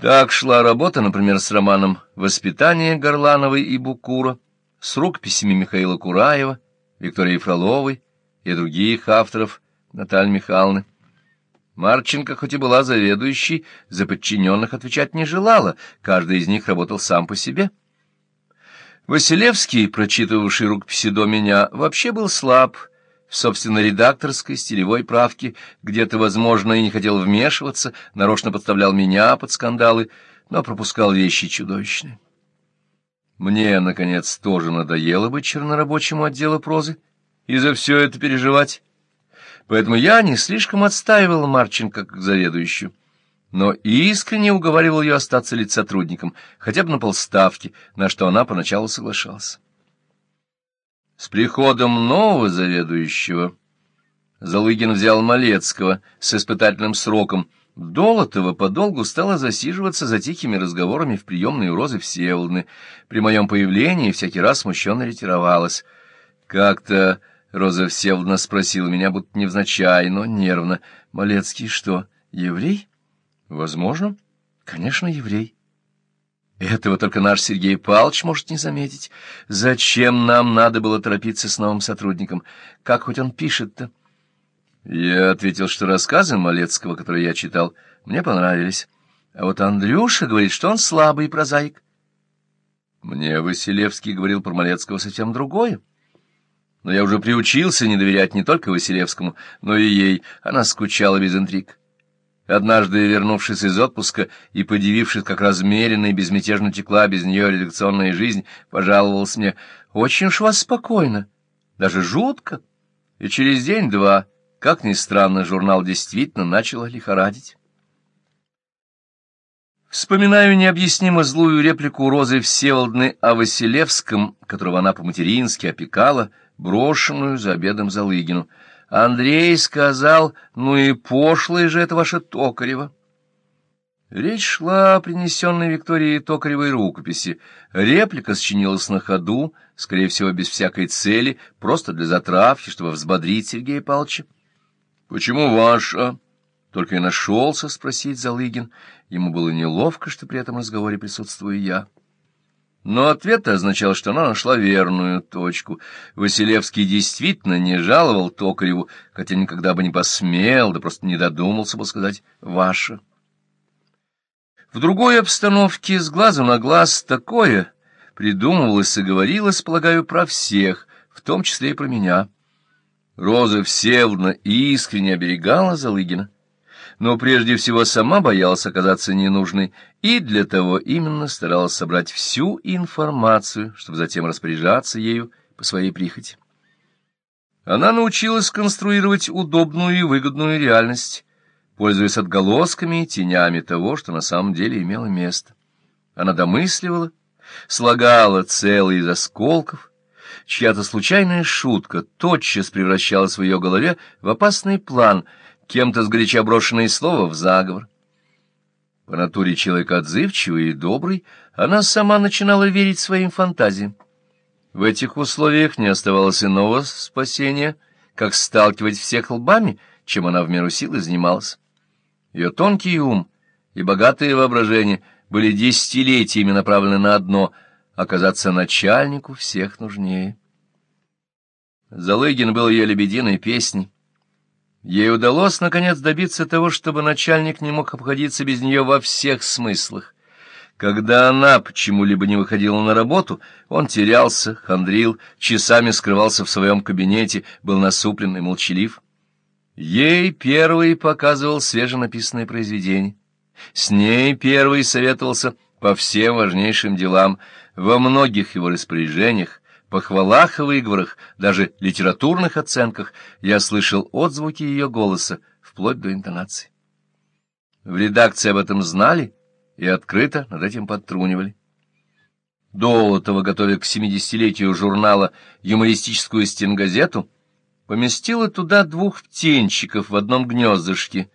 Так шла работа, например, с романом «Воспитание Горлановой и Букура», с рукописями Михаила Кураева, Виктории Фроловой и других авторов Натальи Михайловны. Марченко, хоть и была заведующей, за подчиненных отвечать не желала, каждый из них работал сам по себе. Василевский, прочитывавший рукописи до меня, вообще был слаб, в собственно редакторской стилевой правке, где-то, возможно, и не хотел вмешиваться, нарочно подставлял меня под скандалы, но пропускал вещи чудовищные. Мне, наконец, тоже надоело быть чернорабочему отдела прозы и за все это переживать. Поэтому я не слишком отстаивал Марченко как заведующую, но искренне уговаривал ее остаться лить сотрудником, хотя бы на полставки, на что она поначалу соглашалась. С приходом нового заведующего Залыгин взял Малецкого с испытательным сроком. Долотова подолгу стала засиживаться за тихими разговорами в приемной у Розы Всеволодны. При моем появлении всякий раз смущенно ретировалась. Как-то Роза Всеволодна спросила меня, будто невзначай, но нервно. «Малецкий что, еврей?» «Возможно. Конечно, еврей». Этого только наш Сергей Павлович может не заметить. Зачем нам надо было торопиться с новым сотрудником? Как хоть он пишет-то? Я ответил, что рассказы Малецкого, которые я читал, мне понравились. А вот Андрюша говорит, что он слабый прозаик. Мне Василевский говорил про Малецкого совсем другое. Но я уже приучился не доверять не только Василевскому, но и ей. Она скучала без интриг. Однажды, вернувшись из отпуска и подивившись, как размеренно и безмятежно текла без нее редакционная жизнь, пожаловался мне, «Очень уж вас спокойно, даже жутко». И через день-два, как ни странно, журнал действительно начал лихорадить. Вспоминаю необъяснимо злую реплику Розы Всеволодны о Василевском, которого она по-матерински опекала, брошенную за обедом Залыгину — Андрей сказал, ну и пошлое же это ваше Токарева. Речь шла о принесенной Виктории Токаревой рукописи. Реплика сочинилась на ходу, скорее всего, без всякой цели, просто для затравки, чтобы взбодрить Сергея Павловича. — Почему ваша? — только и нашелся спросить Залыгин. Ему было неловко, что при этом разговоре присутствую я. Но ответ означал, что она нашла верную точку. Василевский действительно не жаловал Токареву, хотя никогда бы не посмел, да просто не додумался бы сказать «ваша». В другой обстановке, с глазу на глаз, такое придумывалось и говорилось, полагаю, про всех, в том числе и про меня. Роза Всеволодна искренне оберегала Залыгина но прежде всего сама боялась оказаться ненужной и для того именно старалась собрать всю информацию, чтобы затем распоряжаться ею по своей прихоти. Она научилась конструировать удобную и выгодную реальность, пользуясь отголосками и тенями того, что на самом деле имело место. Она домысливала, слагала целые из осколков, чья-то случайная шутка тотчас превращалась в ее голове в опасный план — кем-то сгоряча брошенное слово в заговор. По натуре человека отзывчивый и добрый, она сама начинала верить своим фантазиям. В этих условиях не оставалось иного спасения, как сталкивать всех лбами, чем она в меру силы занималась. Ее тонкий ум и богатое воображение были десятилетиями направлены на одно — оказаться начальнику всех нужнее. Залыгин был ее лебединой песней, Ей удалось, наконец, добиться того, чтобы начальник не мог обходиться без нее во всех смыслах. Когда она почему-либо не выходила на работу, он терялся, хандрил, часами скрывался в своем кабинете, был насуплен и молчалив. Ей первый показывал свеженаписанное произведение. С ней первый советовался по всем важнейшим делам. Во многих его распоряжениях похвалах и выговорах, даже литературных оценках я слышал отзвуки ее голоса, вплоть до интонации. В редакции об этом знали и открыто над этим подтрунивали. Долотова, готовя к семидесятилетию журнала юмористическую стенгазету, поместила туда двух птенчиков в одном гнездышке,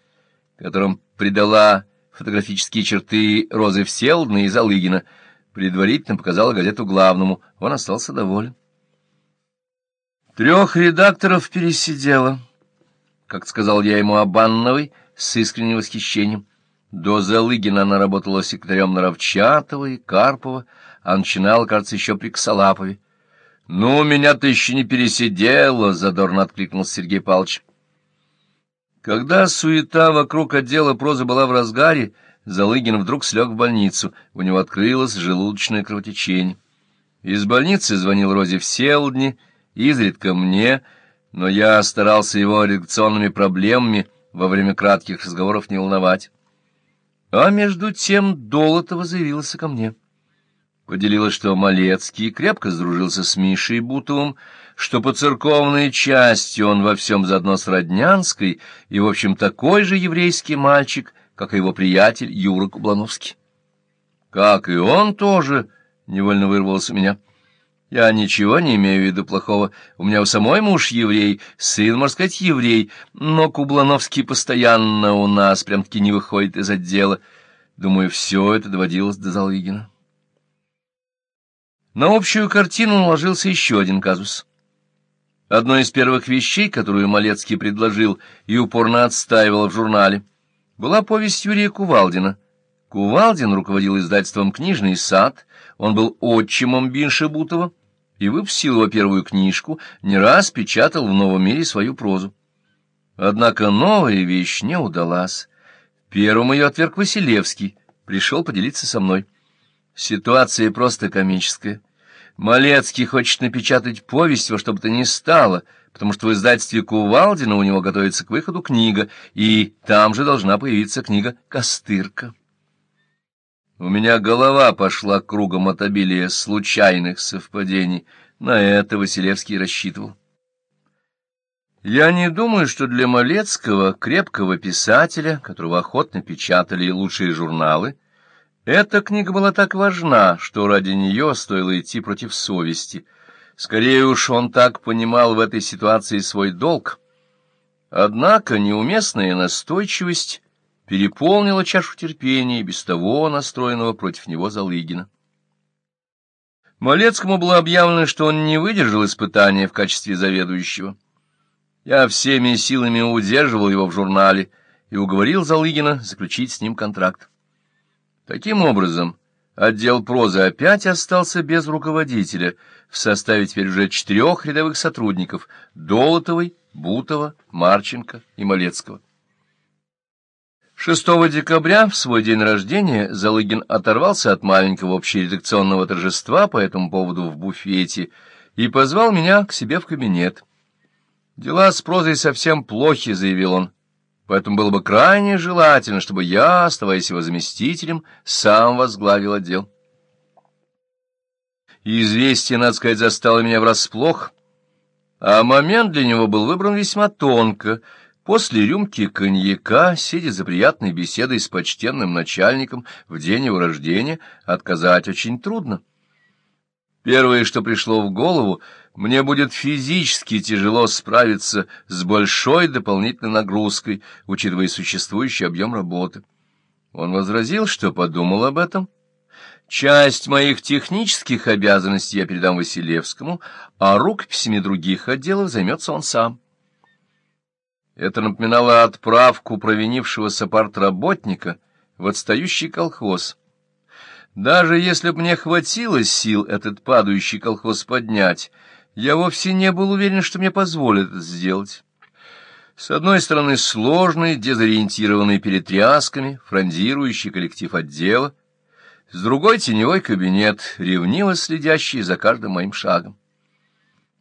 которым придала фотографические черты Розы Всеволодны и Залыгина — предварительно показала газету главному. Он остался доволен. Трех редакторов пересидела, как сказал я ему о Банновой с искренним восхищением. До Залыгина она работала секретарем Наровчатова и Карпова, а начинала, кажется, еще при Косолапове. — Ну, меня ты еще не пересидела, — задорно откликнулся Сергей Павлович. Когда суета вокруг отдела прозы была в разгаре, Залыгин вдруг слег в больницу, у него открылось желудочное кровотечение. Из больницы звонил Розе Всеволодне, изредка мне, но я старался его редакционными проблемами во время кратких разговоров не волновать. А между тем Долотова заявилась ко мне. Поделилась, что Малецкий крепко сдружился с Мишей Бутовым, что по церковной части он во всем заодно с Роднянской и, в общем, такой же еврейский мальчик, как и его приятель Юра Кублановский. Как и он тоже, — невольно вырвалось у меня. Я ничего не имею в виду плохого. У меня у самой муж еврей, сын, можно сказать, еврей, но Кублановский постоянно у нас прям-таки не выходит из отдела. Думаю, все это доводилось до Залыгина. На общую картину наложился еще один казус. Одной из первых вещей, которую Малецкий предложил и упорно отстаивал в журнале, была повесть Юрия Кувалдина. Кувалдин руководил издательством «Книжный сад», он был отчимом Бинша Бутова и, выпустил его первую книжку, не раз печатал в «Новом мире» свою прозу. Однако новая вещь не удалась. Первым ее отверг Василевский, пришел поделиться со мной. Ситуация просто комическая. Малецкий хочет напечатать повесть во что бы то ни стало, потому что в издательстве Кувалдина у него готовится к выходу книга, и там же должна появиться книга «Костырка». У меня голова пошла кругом от обилия случайных совпадений. На это Василевский рассчитывал. Я не думаю, что для Малецкого, крепкого писателя, которого охотно печатали лучшие журналы, эта книга была так важна, что ради нее стоило идти против совести. Скорее уж он так понимал в этой ситуации свой долг. Однако неуместная настойчивость переполнила чашу терпения без того настроенного против него Залыгина. Малецкому было объявлено, что он не выдержал испытания в качестве заведующего. Я всеми силами удерживал его в журнале и уговорил Залыгина заключить с ним контракт. Таким образом, отдел прозы опять остался без руководителя, в составе теперь уже четырех рядовых сотрудников — Долотовой, Бутова, Марченко и Малецкого. 6 декабря, в свой день рождения, Залыгин оторвался от маленького общередакционного торжества по этому поводу в буфете и позвал меня к себе в кабинет. «Дела с прозой совсем плохи», — заявил он. Поэтому было бы крайне желательно, чтобы я, оставаясь его заместителем, сам возглавил отдел. Известие, надо сказать, застало меня врасплох, а момент для него был выбран весьма тонко. После рюмки коньяка, сидя за приятной беседой с почтенным начальником в день его рождения, отказать очень трудно. Первое, что пришло в голову, мне будет физически тяжело справиться с большой дополнительной нагрузкой, учитывая существующий объем работы. Он возразил, что подумал об этом. Часть моих технических обязанностей я передам Василевскому, а рукописями других отделов займется он сам. Это напоминало отправку провинившегося партработника в отстающий колхоз. Даже если бы мне хватило сил этот падающий колхоз поднять, я вовсе не был уверен, что мне позволят это сделать. С одной стороны, сложный, дезориентированный перетрясками, фрондирующий коллектив отдела, с другой — теневой кабинет, ревниво следящий за каждым моим шагом.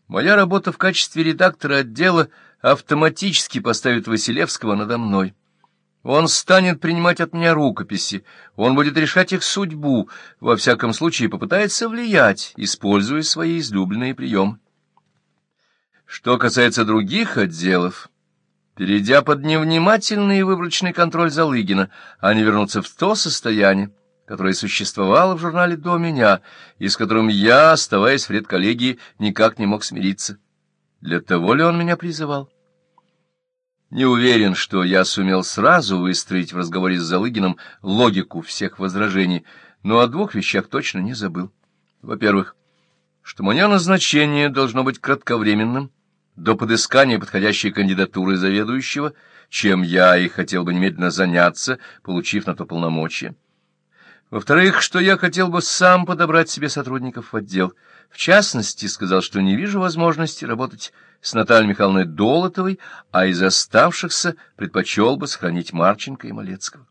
Моя работа в качестве редактора отдела автоматически поставит Василевского надо мной. Он станет принимать от меня рукописи, он будет решать их судьбу, во всяком случае попытается влиять, используя свои излюбленные приемы. Что касается других отделов, перейдя под невнимательный и выборочный контроль Залыгина, они вернутся в то состояние, которое существовало в журнале до меня, и с которым я, оставаясь в редколлегии, никак не мог смириться. Для того ли он меня призывал? Не уверен, что я сумел сразу выстроить в разговоре с Залыгиным логику всех возражений, но о двух вещах точно не забыл. Во-первых, что мое назначение должно быть кратковременным, до подыскания подходящей кандидатуры заведующего, чем я и хотел бы немедленно заняться, получив на то полномочия. Во-вторых, что я хотел бы сам подобрать себе сотрудников в отдел. В частности, сказал, что не вижу возможности работать с Натальей Михайловной Долотовой, а из оставшихся предпочел бы сохранить Марченко и Малецкого.